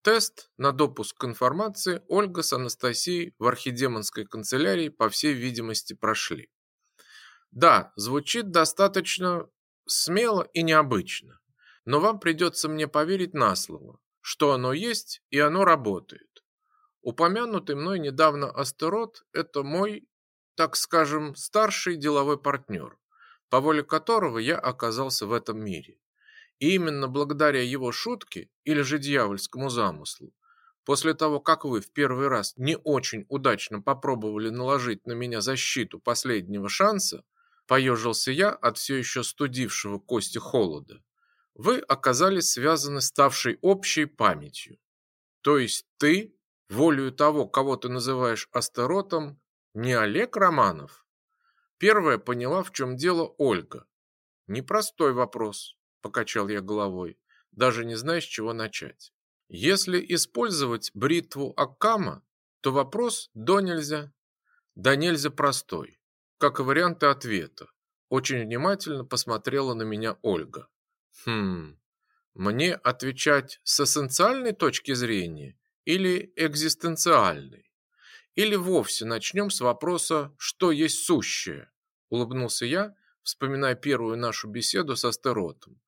Тест на допуск к информации Ольга с Анастасией в архидемонской канцелярии, по всей видимости, прошли. Да, звучит достаточно смело и необычно, но вам придется мне поверить на слово, что оно есть и оно работает. Упомянутый мной недавно астерот – это мой, так скажем, старший деловой партнер по воле которого я оказался в этом мире. И именно благодаря его шутке или же дьявольскому замыслу, после того, как вы в первый раз не очень удачно попробовали наложить на меня защиту последнего шанса, поежился я от все еще студившего кости холода, вы оказались связаны ставшей общей памятью. То есть ты, волею того, кого ты называешь Астеротом, не Олег Романов, Первая поняла, в чем дело Ольга. Непростой вопрос, покачал я головой, даже не зная, с чего начать. Если использовать бритву Аккама, то вопрос до нельзя, да нельзя простой, как и варианты ответа. Очень внимательно посмотрела на меня Ольга. Хм, мне отвечать с эссенциальной точки зрения или экзистенциальной? Или вовсе начнем с вопроса «что есть сущее?» Улыбнулся я, вспоминая первую нашу беседу со Астеротом.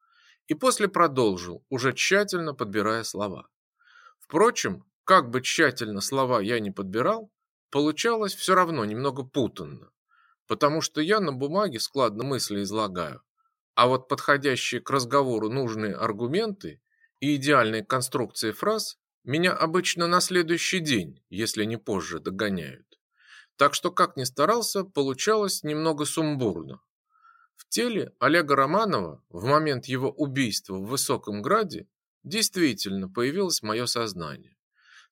И после продолжил, уже тщательно подбирая слова. Впрочем, как бы тщательно слова я не подбирал, получалось все равно немного путанно, потому что я на бумаге складно мысли излагаю, а вот подходящие к разговору нужные аргументы и идеальные конструкции фраз меня обычно на следующий день, если не позже, догоняют. Так что, как ни старался, получалось немного сумбурно. В теле Олега Романова в момент его убийства в Высоком Граде действительно появилось мое сознание.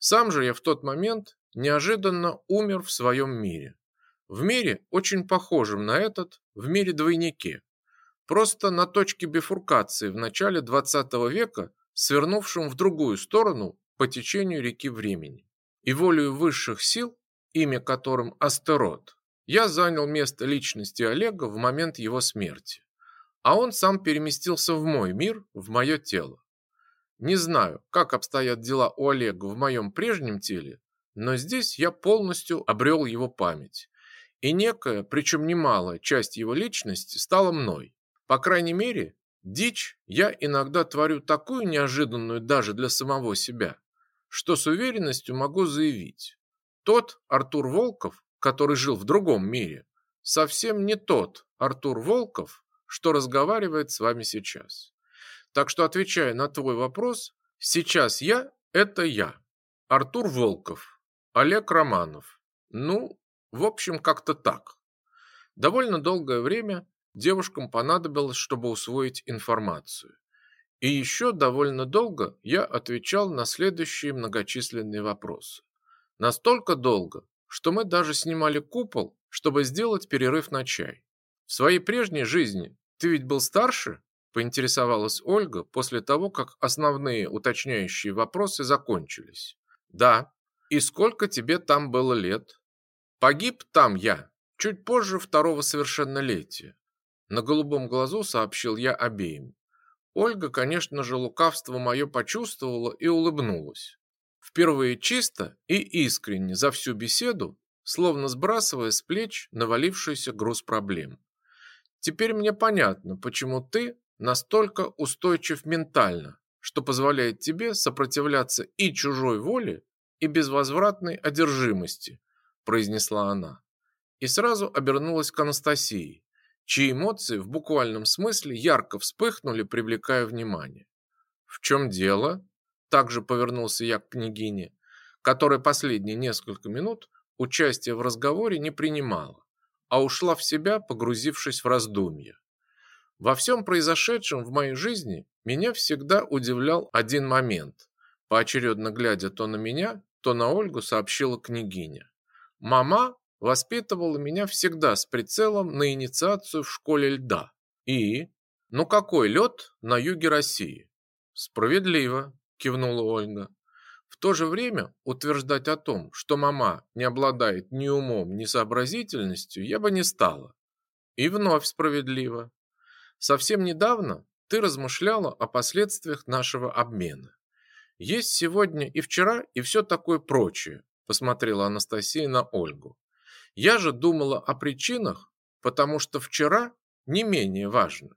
Сам же я в тот момент неожиданно умер в своем мире. В мире, очень похожем на этот, в мире-двойнике. Просто на точке бифуркации в начале 20 века, свернувшем в другую сторону по течению реки времени. И волею высших сил, имя которым Астерот, я занял место личности Олега в момент его смерти. А он сам переместился в мой мир, в мое тело. Не знаю, как обстоят дела у Олега в моем прежнем теле, но здесь я полностью обрел его память. И некая, причем немалая часть его личности стала мной. По крайней мере, дичь я иногда творю такую неожиданную даже для самого себя, что с уверенностью могу заявить. Тот Артур Волков, который жил в другом мире, совсем не тот Артур Волков, что разговаривает с вами сейчас. Так что, отвечая на твой вопрос, сейчас я – это я. Артур Волков, Олег Романов. Ну, в общем, как-то так. Довольно долгое время девушкам понадобилось, чтобы усвоить информацию. И еще довольно долго я отвечал на следующие многочисленные вопросы. Настолько долго, что мы даже снимали купол, чтобы сделать перерыв на чай. В своей прежней жизни ты ведь был старше? Поинтересовалась Ольга после того, как основные уточняющие вопросы закончились. Да. И сколько тебе там было лет? Погиб там я, чуть позже второго совершеннолетия. На голубом глазу сообщил я обеим. Ольга, конечно же, лукавство мое почувствовала и улыбнулась. Впервые чисто и искренне за всю беседу, словно сбрасывая с плеч навалившийся груз проблем. Теперь мне понятно, почему ты настолько устойчив ментально, что позволяет тебе сопротивляться и чужой воле, и безвозвратной одержимости, произнесла она. И сразу обернулась к Анастасии, чьи эмоции в буквальном смысле ярко вспыхнули, привлекая внимание. «В чем дело?» Также повернулся я к княгине, которая последние несколько минут участия в разговоре не принимала, а ушла в себя, погрузившись в раздумья. Во всем произошедшем в моей жизни меня всегда удивлял один момент. Поочередно глядя то на меня, то на Ольгу, сообщила княгиня. Мама воспитывала меня всегда с прицелом на инициацию в школе льда. И? Ну какой лед на юге России? Справедливо, кивнула Ольга. В то же время утверждать о том, что мама не обладает ни умом, ни сообразительностью, я бы не стала. И вновь справедливо. Совсем недавно ты размышляла о последствиях нашего обмена. Есть сегодня и вчера, и все такое прочее, посмотрела Анастасия на Ольгу. Я же думала о причинах, потому что вчера не менее важно.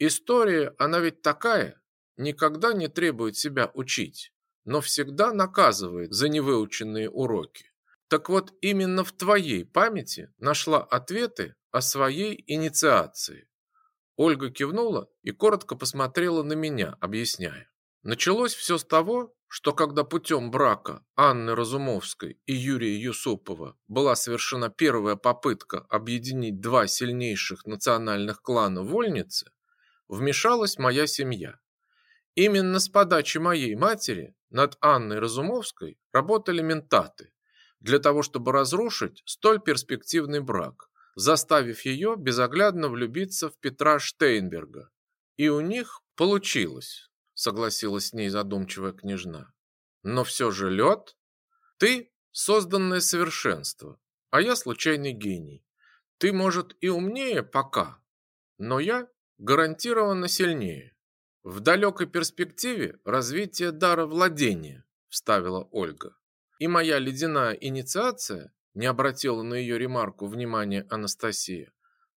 История, она ведь такая, никогда не требует себя учить, но всегда наказывает за невыученные уроки. Так вот, именно в твоей памяти нашла ответы о своей инициации. Ольга кивнула и коротко посмотрела на меня, объясняя. Началось все с того, что когда путем брака Анны Разумовской и Юрия Юсупова была совершена первая попытка объединить два сильнейших национальных клана вольницы, вмешалась моя семья. Именно с подачи моей матери над Анной Разумовской работали ментаты для того, чтобы разрушить столь перспективный брак, заставив ее безоглядно влюбиться в Петра Штейнберга. И у них получилось, согласилась с ней задумчивая княжна. Но все же лед? Ты созданное совершенство, а я случайный гений. Ты, может, и умнее пока, но я гарантированно сильнее. В далекой перспективе развитие дара владения, вставила Ольга. И моя ледяная инициация не обратила на ее ремарку внимания Анастасия,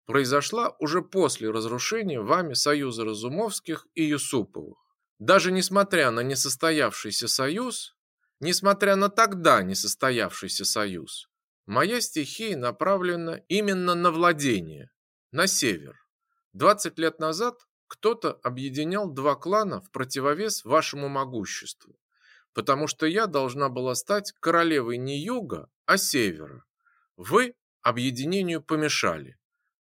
произошла уже после разрушения вами союза Разумовских и Юсуповых. Даже несмотря на несостоявшийся союз, несмотря на тогда несостоявшийся союз, моя стихия направлена именно на владение, на север. 20 лет назад кто-то объединял два клана в противовес вашему могуществу потому что я должна была стать королевой не юга, а севера. Вы объединению помешали,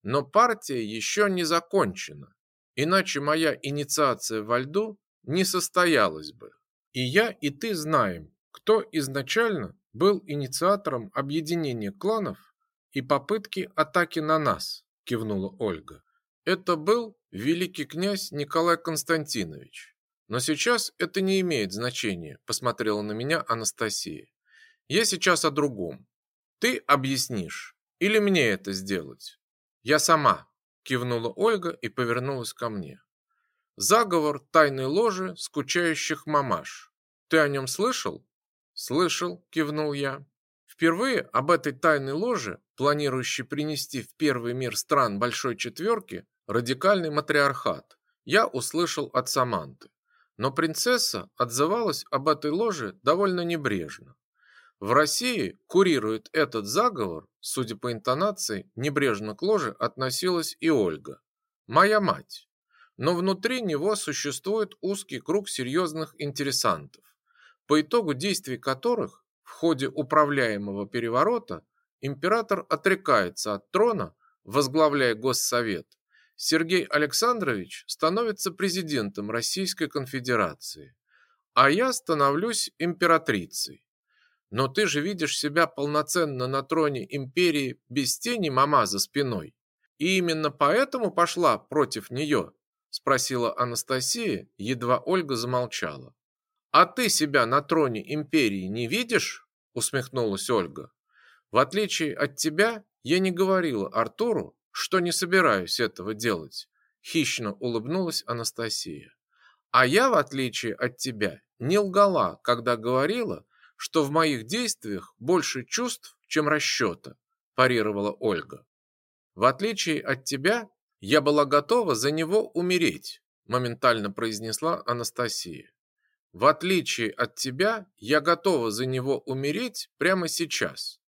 но партия еще не закончена, иначе моя инициация во льду не состоялась бы. И я, и ты знаем, кто изначально был инициатором объединения кланов и попытки атаки на нас, кивнула Ольга. Это был великий князь Николай Константинович. Но сейчас это не имеет значения, посмотрела на меня Анастасия. Я сейчас о другом. Ты объяснишь или мне это сделать? Я сама, кивнула Ольга и повернулась ко мне. Заговор тайной ложи скучающих мамаш. Ты о нем слышал? Слышал, кивнул я. Впервые об этой тайной ложе, планирующей принести в первый мир стран Большой Четверки радикальный матриархат, я услышал от Саманты. Но принцесса отзывалась об этой ложе довольно небрежно. В России курирует этот заговор, судя по интонации, небрежно к ложе относилась и Ольга, моя мать. Но внутри него существует узкий круг серьезных интересантов, по итогу действий которых в ходе управляемого переворота император отрекается от трона, возглавляя Госсовет, Сергей Александрович становится президентом Российской Конфедерации, а я становлюсь императрицей. Но ты же видишь себя полноценно на троне империи без тени мама за спиной. И именно поэтому пошла против нее, спросила Анастасия, едва Ольга замолчала. А ты себя на троне империи не видишь? усмехнулась Ольга. В отличие от тебя, я не говорила Артуру, что не собираюсь этого делать, хищно улыбнулась Анастасия. А я, в отличие от тебя, не лгала, когда говорила, что в моих действиях больше чувств, чем расчета, парировала Ольга. В отличие от тебя, я была готова за него умереть, моментально произнесла Анастасия. В отличие от тебя, я готова за него умереть прямо сейчас.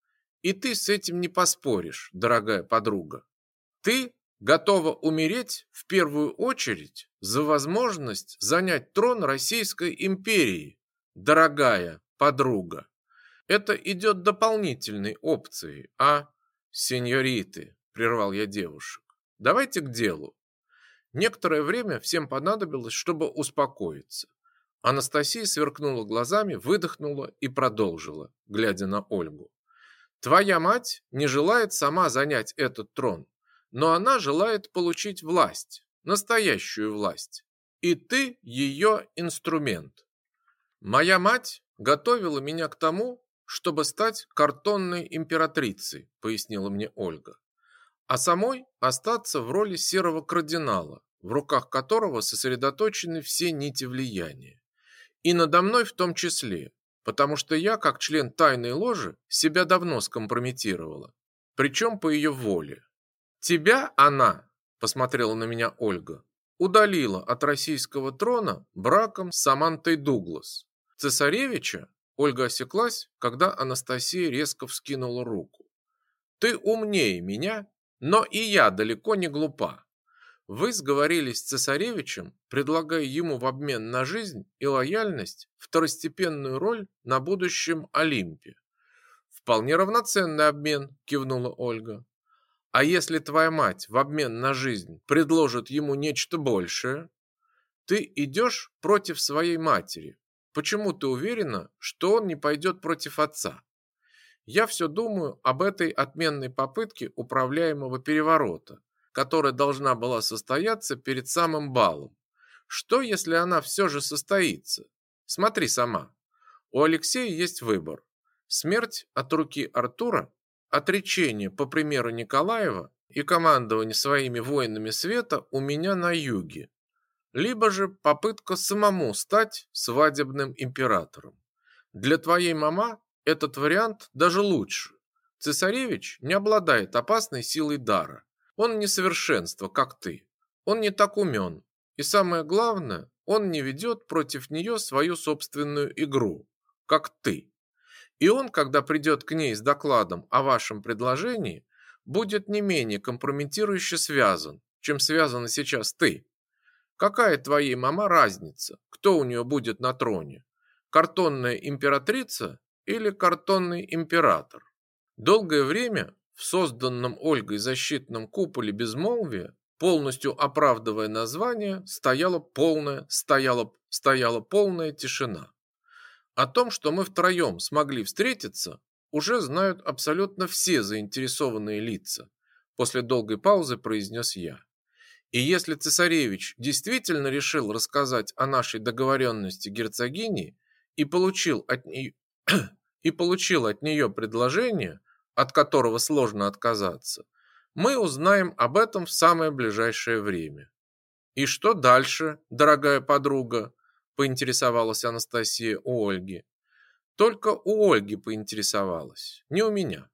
И ты с этим не поспоришь, дорогая подруга. Ты готова умереть в первую очередь за возможность занять трон Российской империи, дорогая подруга. Это идет дополнительной опцией, а, сеньориты, прервал я девушек, давайте к делу. Некоторое время всем понадобилось, чтобы успокоиться. Анастасия сверкнула глазами, выдохнула и продолжила, глядя на Ольгу. Твоя мать не желает сама занять этот трон, но она желает получить власть, настоящую власть. И ты ее инструмент. Моя мать готовила меня к тому, чтобы стать картонной императрицей, пояснила мне Ольга. А самой остаться в роли серого кардинала, в руках которого сосредоточены все нити влияния. И надо мной в том числе, потому что я, как член тайной ложи, себя давно скомпрометировала, причем по ее воле. Тебя она, посмотрела на меня Ольга, удалила от российского трона браком с Самантой Дуглас. Цесаревича Ольга осеклась, когда Анастасия резко вскинула руку. Ты умнее меня, но и я далеко не глупа. Вы сговорились с цесаревичем, предлагая ему в обмен на жизнь и лояльность второстепенную роль на будущем Олимпе. Вполне равноценный обмен, кивнула Ольга. А если твоя мать в обмен на жизнь предложит ему нечто большее? Ты идешь против своей матери. Почему ты уверена, что он не пойдет против отца? Я все думаю об этой отменной попытке управляемого переворота, которая должна была состояться перед самым балом. Что, если она все же состоится? Смотри сама. У Алексея есть выбор. Смерть от руки Артура, отречение, по примеру Николаева, и командование своими воинами света у меня на юге. Либо же попытка самому стать свадебным императором. Для твоей мама этот вариант даже лучше. Цесаревич не обладает опасной силой дара. Он не совершенство, как ты. Он не так умен. И самое главное, он не ведет против нее свою собственную игру, как ты. И он, когда придет к ней с докладом о вашем предложении, будет не менее компрометирующе связан, чем связана сейчас ты. Какая твоей мама разница, кто у нее будет на троне? Картонная императрица или картонный император? Долгое время в созданном Ольгой защитном куполе безмолвия, полностью оправдывая название, стояла полная, стояла, стояла полная тишина. О том, что мы втроем смогли встретиться, уже знают абсолютно все заинтересованные лица, после долгой паузы произнес я. И если цесаревич действительно решил рассказать о нашей договоренности герцогине и получил от нее и получил от нее предложение, от которого сложно отказаться, мы узнаем об этом в самое ближайшее время. И что дальше, дорогая подруга? поинтересовалась Анастасия у Ольги. Только у Ольги поинтересовалась, не у меня.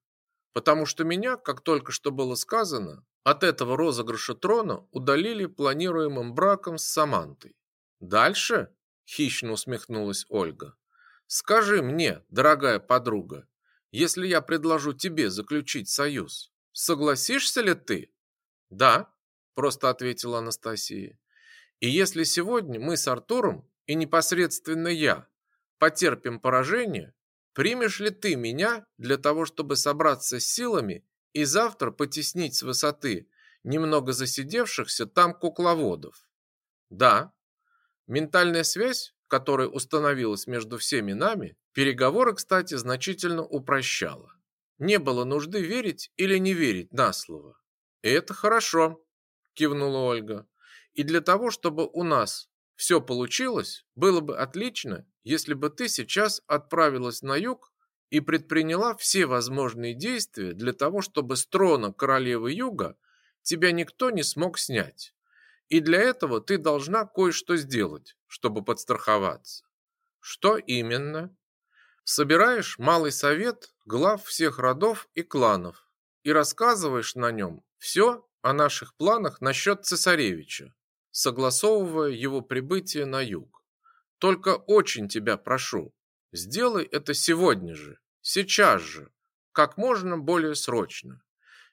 Потому что меня, как только что было сказано, от этого розыгрыша трона удалили планируемым браком с Самантой. Дальше, хищно усмехнулась Ольга. Скажи мне, дорогая подруга, если я предложу тебе заключить союз, согласишься ли ты? Да, просто ответила Анастасия. И если сегодня мы с Артуром и непосредственно я потерпим поражение, примешь ли ты меня для того, чтобы собраться с силами и завтра потеснить с высоты немного засидевшихся там кукловодов? Да. Ментальная связь, которая установилась между всеми нами, Переговоры, кстати, значительно упрощало. Не было нужды верить или не верить на слово. И это хорошо, кивнула Ольга. И для того, чтобы у нас все получилось, было бы отлично, если бы ты сейчас отправилась на юг и предприняла все возможные действия для того, чтобы с трона королевы юга тебя никто не смог снять. И для этого ты должна кое-что сделать, чтобы подстраховаться. Что именно? Собираешь малый совет глав всех родов и кланов и рассказываешь на нем все о наших планах насчет цесаревича, согласовывая его прибытие на юг. Только очень тебя прошу, сделай это сегодня же, сейчас же, как можно более срочно.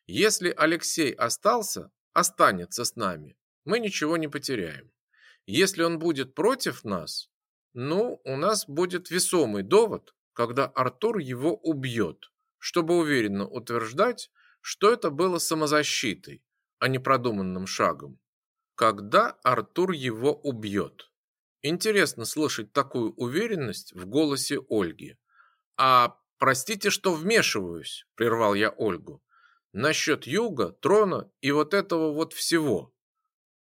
Если Алексей остался, останется с нами, мы ничего не потеряем. Если он будет против нас, ну, у нас будет весомый довод, когда Артур его убьет, чтобы уверенно утверждать, что это было самозащитой, а не продуманным шагом. когда Артур его убьет. Интересно слышать такую уверенность в голосе Ольги. А простите, что вмешиваюсь, прервал я Ольгу. Насчет юга, трона и вот этого вот всего.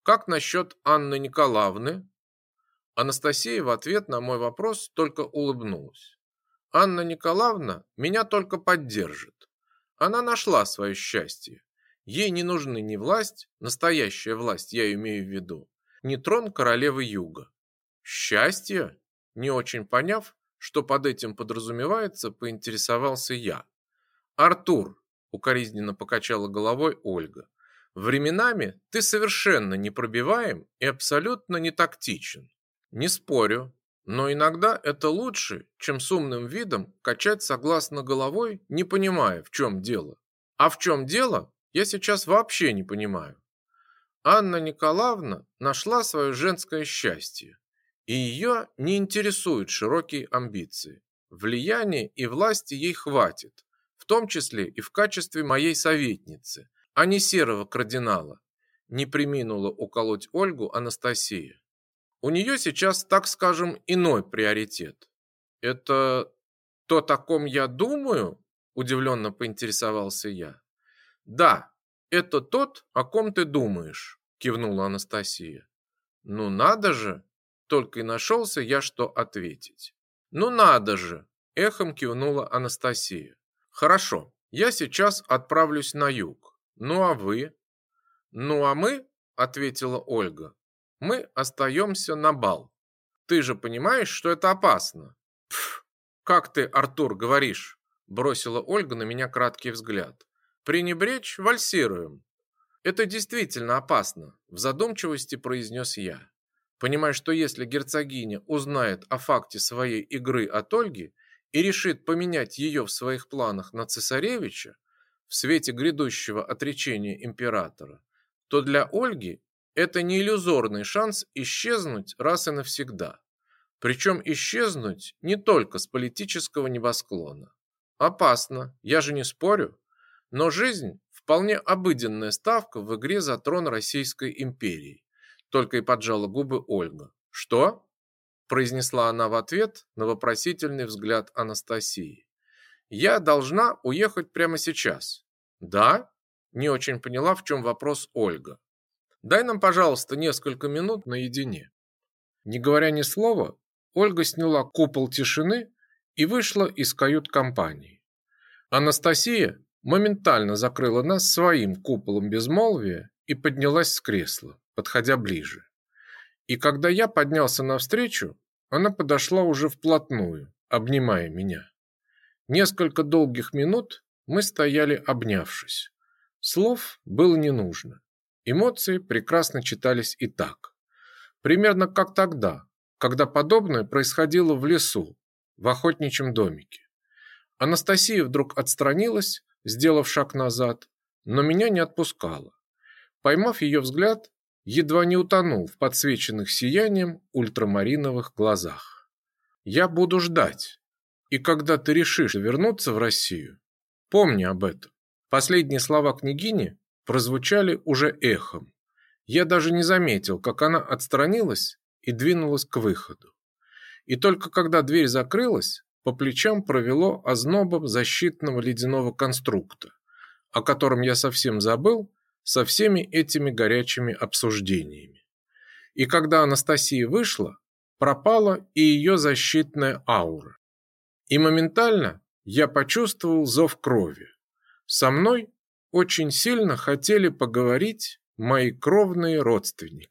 Как насчет Анны Николаевны? Анастасия в ответ на мой вопрос только улыбнулась. Анна Николаевна меня только поддержит. Она нашла свое счастье. Ей не нужны ни власть, настоящая власть, я имею в виду, ни трон королевы Юга. Счастье? Не очень поняв, что под этим подразумевается, поинтересовался я. Артур, укоризненно покачала головой Ольга. Временами ты совершенно непробиваем и абсолютно не тактичен. Не спорю, но иногда это лучше, чем с умным видом качать согласно головой, не понимая, в чем дело. А в чем дело, я сейчас вообще не понимаю. Анна Николаевна нашла свое женское счастье, и ее не интересуют широкие амбиции. Влияния и власти ей хватит, в том числе и в качестве моей советницы, а не серого кардинала. Не приминула уколоть Ольгу Анастасия. У нее сейчас, так скажем, иной приоритет. Это то, о ком я думаю? Удивленно поинтересовался я. Да, это тот, о ком ты думаешь, кивнула Анастасия. Ну надо же, только и нашелся я, что ответить. Ну надо же, эхом кивнула Анастасия. Хорошо, я сейчас отправлюсь на юг. Ну а вы? Ну а мы, ответила Ольга, мы остаемся на бал. Ты же понимаешь, что это опасно. Пф, как ты, Артур, говоришь? Бросила Ольга на меня краткий взгляд. Пренебречь вальсируем. Это действительно опасно, в задумчивости произнес я. Понимая, что если герцогиня узнает о факте своей игры от Ольги и решит поменять ее в своих планах на цесаревича в свете грядущего отречения императора, то для Ольги это не иллюзорный шанс исчезнуть раз и навсегда. Причем исчезнуть не только с политического небосклона. Опасно, я же не спорю. Но жизнь – вполне обыденная ставка в игре за трон Российской империи. Только и поджала губы Ольга. «Что?» – произнесла она в ответ на вопросительный взгляд Анастасии. «Я должна уехать прямо сейчас». «Да?» – не очень поняла, в чем вопрос Ольга. Дай нам, пожалуйста, несколько минут наедине. Не говоря ни слова, Ольга сняла купол тишины и вышла из кают-компании. Анастасия моментально закрыла нас своим куполом безмолвия и поднялась с кресла, подходя ближе. И когда я поднялся навстречу, она подошла уже вплотную, обнимая меня. Несколько долгих минут мы стояли обнявшись. Слов было не нужно. Эмоции прекрасно читались и так. Примерно как тогда, когда подобное происходило в лесу, в охотничьем домике. Анастасия вдруг отстранилась, сделав шаг назад, но меня не отпускала. Поймав ее взгляд, едва не утонул в подсвеченных сиянием ультрамариновых глазах. «Я буду ждать, и когда ты решишь вернуться в Россию, помни об этом». Последние слова княгини прозвучали уже эхом. Я даже не заметил, как она отстранилась и двинулась к выходу. И только когда дверь закрылась, по плечам провело ознобом защитного ледяного конструкта, о котором я совсем забыл со всеми этими горячими обсуждениями. И когда Анастасия вышла, пропала и ее защитная аура. И моментально я почувствовал зов крови. Со мной очень сильно хотели поговорить мои кровные родственники.